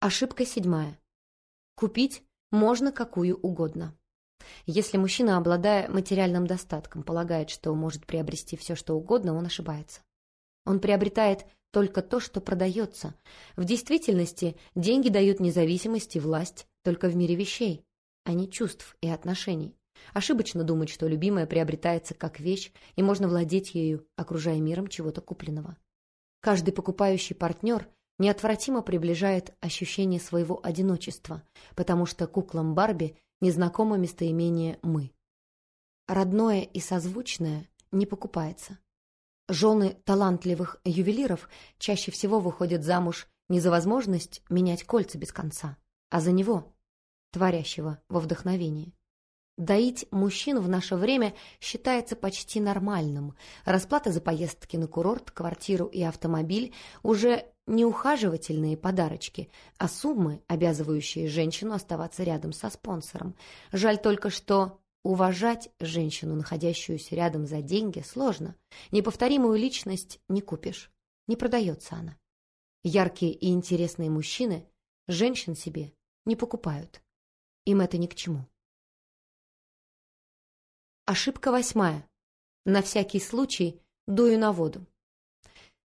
Ошибка седьмая. Купить можно какую угодно. Если мужчина, обладая материальным достатком, полагает, что может приобрести все, что угодно, он ошибается. Он приобретает только то, что продается. В действительности деньги дают независимость и власть только в мире вещей, а не чувств и отношений. Ошибочно думать, что любимое приобретается как вещь, и можно владеть ею, окружая миром чего-то купленного. Каждый покупающий партнер неотвратимо приближает ощущение своего одиночества, потому что куклам Барби незнакомо местоимение «мы». Родное и созвучное не покупается. Жены талантливых ювелиров чаще всего выходят замуж не за возможность менять кольца без конца, а за него, творящего во вдохновении. Доить мужчин в наше время считается почти нормальным. Расплата за поездки на курорт, квартиру и автомобиль уже не ухаживательные подарочки, а суммы, обязывающие женщину оставаться рядом со спонсором. Жаль только, что уважать женщину, находящуюся рядом за деньги, сложно. Неповторимую личность не купишь. Не продается она. Яркие и интересные мужчины женщин себе не покупают. Им это ни к чему. Ошибка восьмая. На всякий случай дую на воду.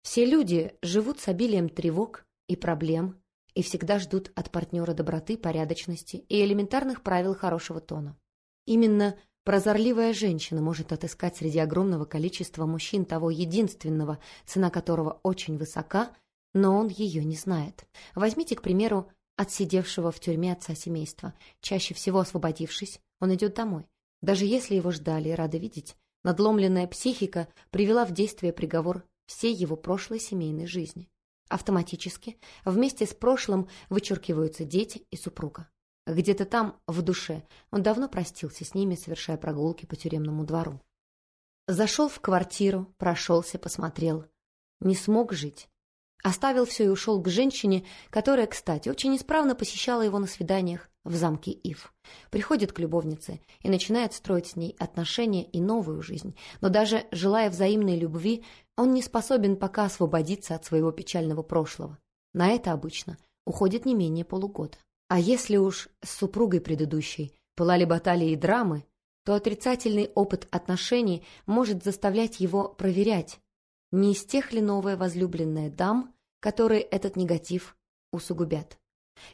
Все люди живут с обилием тревог и проблем и всегда ждут от партнера доброты, порядочности и элементарных правил хорошего тона. Именно прозорливая женщина может отыскать среди огромного количества мужчин того единственного, цена которого очень высока, но он ее не знает. Возьмите, к примеру, отсидевшего в тюрьме отца семейства. Чаще всего освободившись, он идет домой. Даже если его ждали и рады видеть, надломленная психика привела в действие приговор всей его прошлой семейной жизни. Автоматически вместе с прошлым вычеркиваются дети и супруга. Где-то там, в душе, он давно простился с ними, совершая прогулки по тюремному двору. Зашел в квартиру, прошелся, посмотрел. Не смог жить. Оставил все и ушел к женщине, которая, кстати, очень исправно посещала его на свиданиях, в замке Ив. Приходит к любовнице и начинает строить с ней отношения и новую жизнь. Но даже желая взаимной любви, он не способен пока освободиться от своего печального прошлого. На это обычно уходит не менее полугода. А если уж с супругой предыдущей пылали баталии и драмы, то отрицательный опыт отношений может заставлять его проверять, не из тех ли новая возлюбленная дам, которые этот негатив усугубят.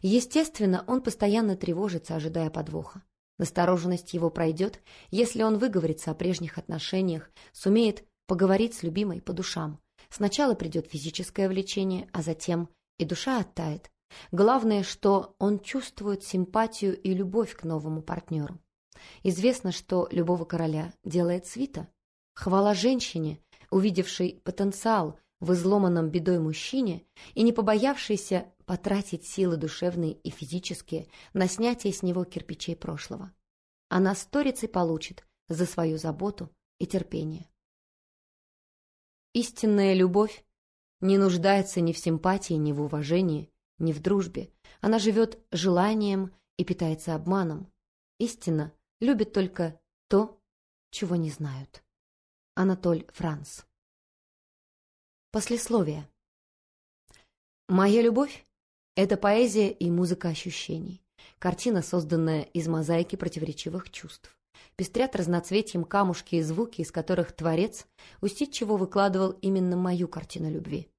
Естественно, он постоянно тревожится, ожидая подвоха. Настороженность его пройдет, если он выговорится о прежних отношениях, сумеет поговорить с любимой по душам. Сначала придет физическое влечение, а затем и душа оттает. Главное, что он чувствует симпатию и любовь к новому партнеру. Известно, что любого короля делает свита. Хвала женщине, увидевшей потенциал в изломанном бедой мужчине и не побоявшейся потратить силы душевные и физические на снятие с него кирпичей прошлого. Она сторицей получит за свою заботу и терпение. Истинная любовь не нуждается ни в симпатии, ни в уважении, ни в дружбе. Она живет желанием и питается обманом. Истина любит только то, чего не знают. Анатоль Франц Послесловие Моя любовь это поэзия и музыка ощущений. Картина, созданная из мозаики противоречивых чувств. Пестрят разноцветием камушки и звуки, из которых творец усидчиво выкладывал именно мою картину любви.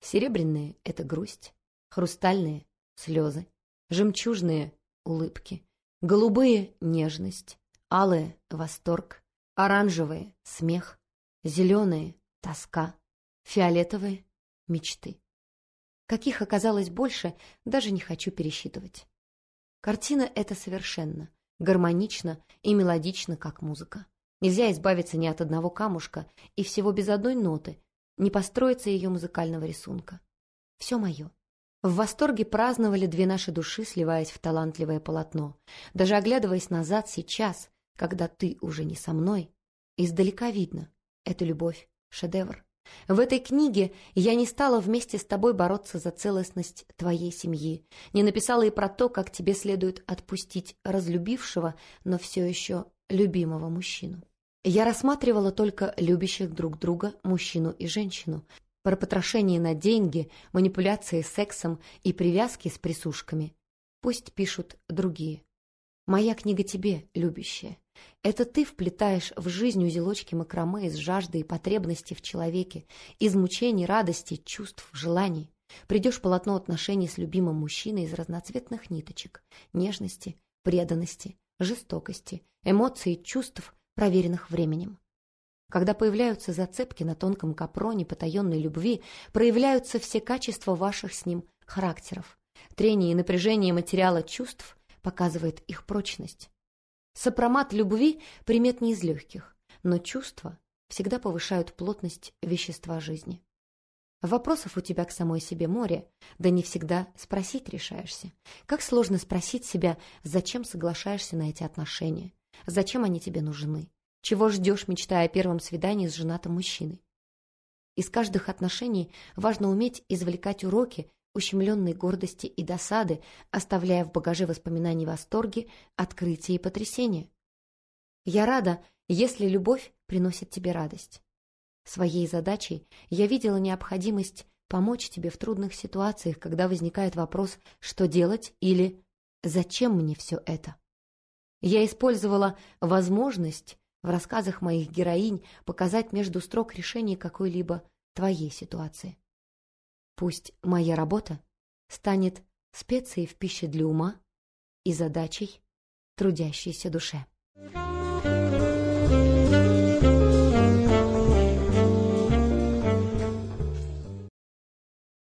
Серебряные — это грусть, хрустальные — слезы, жемчужные — улыбки, голубые — нежность, алые — восторг, оранжевые — смех, зеленые — тоска, фиолетовые — мечты. Каких оказалось больше, даже не хочу пересчитывать. Картина эта совершенно, гармонична и мелодична, как музыка. Нельзя избавиться ни от одного камушка и всего без одной ноты, не построится ее музыкального рисунка. Все мое. В восторге праздновали две наши души, сливаясь в талантливое полотно. Даже оглядываясь назад сейчас, когда ты уже не со мной, издалека видно, эту любовь — шедевр. В этой книге я не стала вместе с тобой бороться за целостность твоей семьи, не написала и про то, как тебе следует отпустить разлюбившего, но все еще любимого мужчину. Я рассматривала только любящих друг друга мужчину и женщину, про потрошение на деньги, манипуляции сексом и привязки с присушками. Пусть пишут другие. Моя книга тебе, любящая. Это ты вплетаешь в жизнь узелочки макраме из жажды и потребности в человеке, из мучений, радости, чувств, желаний. Придешь полотно отношений с любимым мужчиной из разноцветных ниточек, нежности, преданности, жестокости, эмоций чувств, проверенных временем. Когда появляются зацепки на тонком капроне потаенной любви, проявляются все качества ваших с ним характеров. Трение и напряжение материала чувств показывает их прочность. Сопромат любви примет не из легких, но чувства всегда повышают плотность вещества жизни. Вопросов у тебя к самой себе море, да не всегда спросить решаешься. Как сложно спросить себя, зачем соглашаешься на эти отношения, зачем они тебе нужны. Чего ждешь, мечтая о первом свидании с женатым мужчиной? Из каждых отношений важно уметь извлекать уроки ущемленной гордости и досады, оставляя в багаже воспоминаний восторги, открытия и потрясения. Я рада, если любовь приносит тебе радость. Своей задачей я видела необходимость помочь тебе в трудных ситуациях, когда возникает вопрос «что делать?» или «зачем мне все это?». Я использовала возможность в рассказах моих героинь показать между строк решение какой-либо твоей ситуации. Пусть моя работа станет специей в пище для ума и задачей трудящейся душе.